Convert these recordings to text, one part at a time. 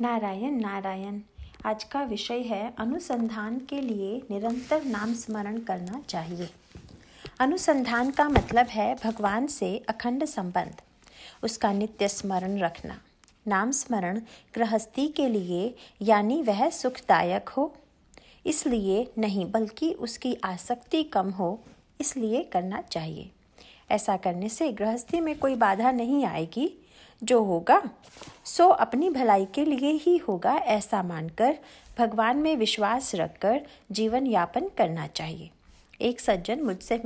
नारायण नारायण। आज का विषय है अनुसंधान के लिए निरंतर नाम स्मरण करना चाहिए। अनुसंधान का मतलब है भगवान से अखंड संबंध, उसका नित्य स्मरण रखना। नाम स्मरण गृहस्थी के लिए, यानी वह सुखदायक हो, इसलिए नहीं बल्कि उसकी आसक्ति कम हो, इसलिए करना चाहिए। ऐसा करने से गृहस्थी में कोई बाधा नहीं आएगी जो होगा, सो अपनी भलाई के लिए ही होगा ऐसा मानकर भगवान में विश्वास रखकर जीवन यापन करना चाहिए। एक सज्जन मुझसे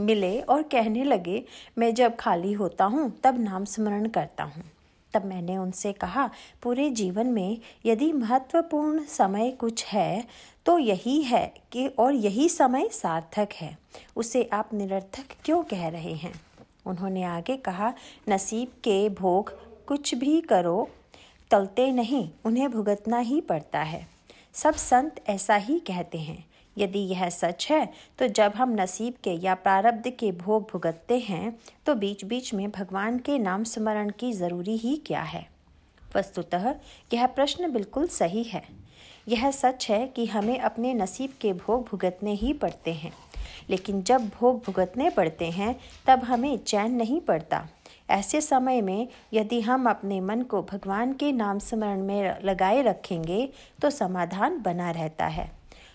मिले और कहने लगे, मैं जब खाली होता हूँ, तब नाम स्मरण करता हूँ। तब मैंने उनसे कहा, पूरे जीवन में यदि महत्वपूर्ण समय कुछ है तो यही है कि, और यही समय सार्थक है। उसे आप निरर्थक क्यों कह रहे हैं? उन्होंने आगे कहा, नसीब के भोग कुछ भी करो तलते नहीं, उन्हें भुगतना ही पड़ता है। सब संत ऐसा ही कहते हैं। यदि यह सच है तो जब हम नसीब के या प्रारब्ध के भोग भुगतते हैं तो बीच बीच में भगवान के नाम स्मरण की ज़रूरी ही क्या है? वस्तुतः, यह प्रश्न बिल्कुल सही है। यह सच है कि हमें अपने नसीब के भोग भुगतने ही पड़ते हैं। लेकिन जब भोग भुगतने पड़ते हैं, तब हमें चैन नहीं पड़ता। ऐसे समय में यदि हम अपने मन को भगवान के नाम स्मरण में लगाए रखेंगे तो समाधान बना रहता है।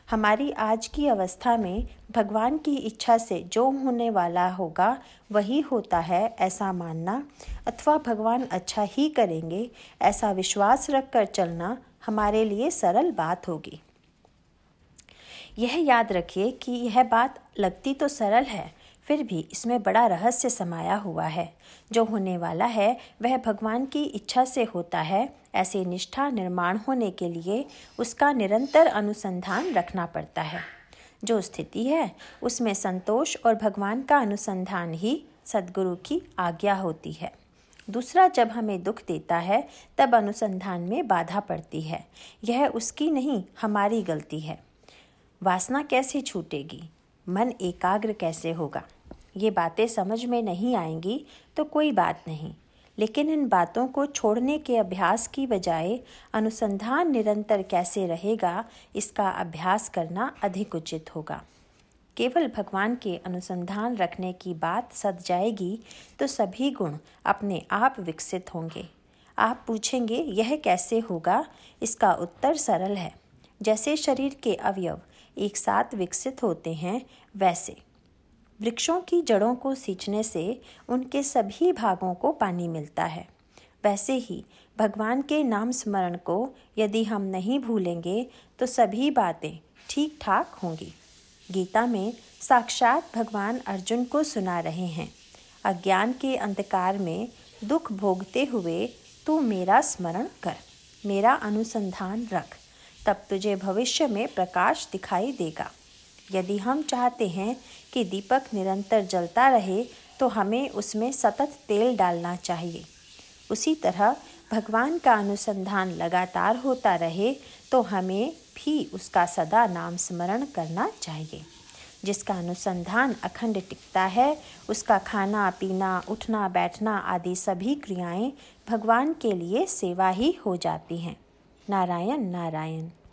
हमारी आज की अवस्था में भगवान की इच्छा से जो होने वाला होगा, वही होता है ऐसा मानना। अथवा भगवान अच्छा ही करेंगे, ऐसा विश्वास रखकर चलना हमारे लिए सरल बात होगी। यह याद रखिए कि यह बात लगती तो सरल है, फिर भी इसमें बड़ा रहस्य समाया हुआ है। जो होने वाला है, वह भगवान की इच्छा से होता है, ऐसे निष्ठा निर्माण होने के लिए उसका निरंतर अनुसंधान रखना पड़ता है। जो स्थिति है, उसमें संतोष और भगवान का अनुसंधान ही सदगुरु की आज्ञा होती है। दूसरा, जब हमें दुख देता है, तब अनुसंधान में बाधा पड़ती है। यह उसकी नहीं, हमारी गलती है। वासना कैसे छूटेगी? मन एकाग्र कैसे होगा? ये बातें समझ में नहीं आएँगी तो कोई बात नहीं। लेकिन इन बातों को छोड़ने के अभ्यास की बजाय अनुसंधान निरंतर कैसे रहेगा, इसका अभ्यास करना अधिक उचित होगा। केवल भगवान के अनुसंधान रखने की बात सद जाएगी तो सभी गुण अपने आप विकसित होंगे। आप पूछेंगे, यह कैसे होगा? इसका उत्तर सरल है। जैसे शरीर के अवयव एक साथ विकसित होते हैं वैसे। वृक्षों की जड़ों को सींचने से उनके सभी भागों को पानी मिलता है। वैसे ही भगवान के नाम स्मरण को यदि हम नहीं भूलेंगे तो सभी बातें ठीक ठाक होंगी। गीता में साक्षात भगवान अर्जुन को सुना रहे हैं, अज्ञान के अंधकार में दुख भोगते हुए तू मेरा स्मरण कर, मेरा अनुसंधान रख। तब तुझे भविष्य में प्रकाश दिखाई देगा। यदि हम चाहते हैं कि दीपक निरंतर जलता रहे तो हमें उसमें सतत तेल डालना चाहिए। उसी तरह भगवान का अनुसंधान लगातार होता रहे तो हमें भी उसका सदा नाम स्मरण करना चाहिए। जिसका अनुसंधान अखंड टिकता है, उसका खाना, पीना, उठना, बैठना आदि सभी क्रियाएँ भगवान के लिए सेवा ही हो जाती हैं। नारायण नारायण।